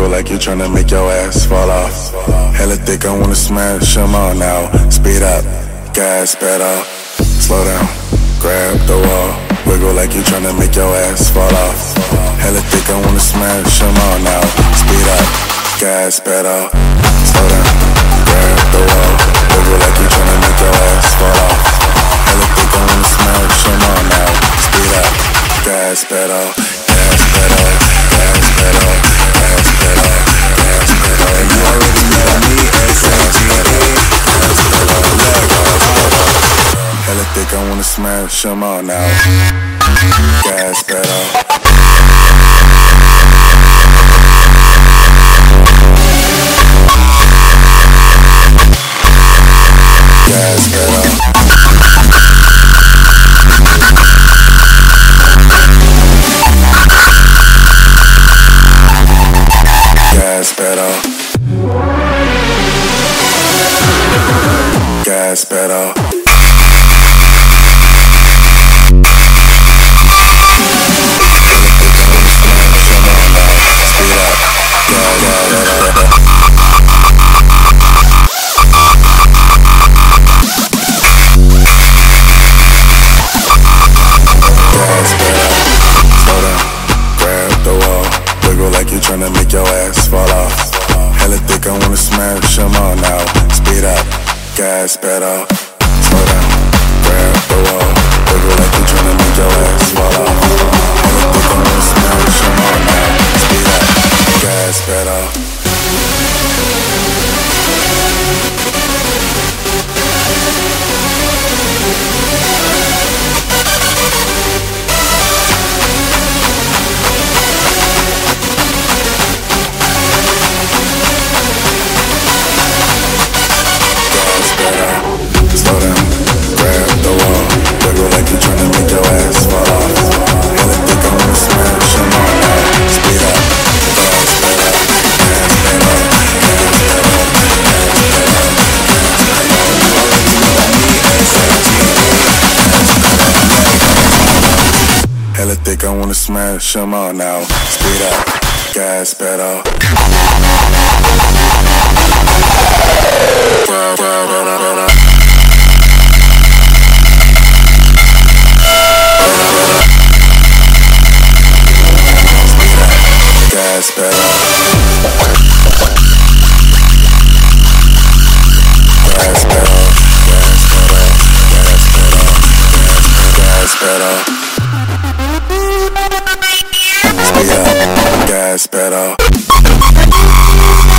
Wiggle like you're trying to make your ass fall off. Hella thick, I wanna smash them all now. Speed up, gas pedal, slow down, grab the wall. Wiggle like you're trying to make your ass fall off. Hella thick, I wanna smash them all now. Speed up, gas pedal, slow down, grab the wall. Wiggle like you're trying to make your ass fall off. Hella thick, I wanna smash them all now. Speed up, gas pedal, I wanna smash them all now. Gas pedal. Gas pedal. Gas pedal. Trying to make your ass fall off. Hella thick, I wanna smash them all now. Speed up. Gas pedal. Slow down. Grab the wall. Wiggle like you're trying to make your ass Hella thick, I wanna smash them all now. Speed up. Gas pedal. at all.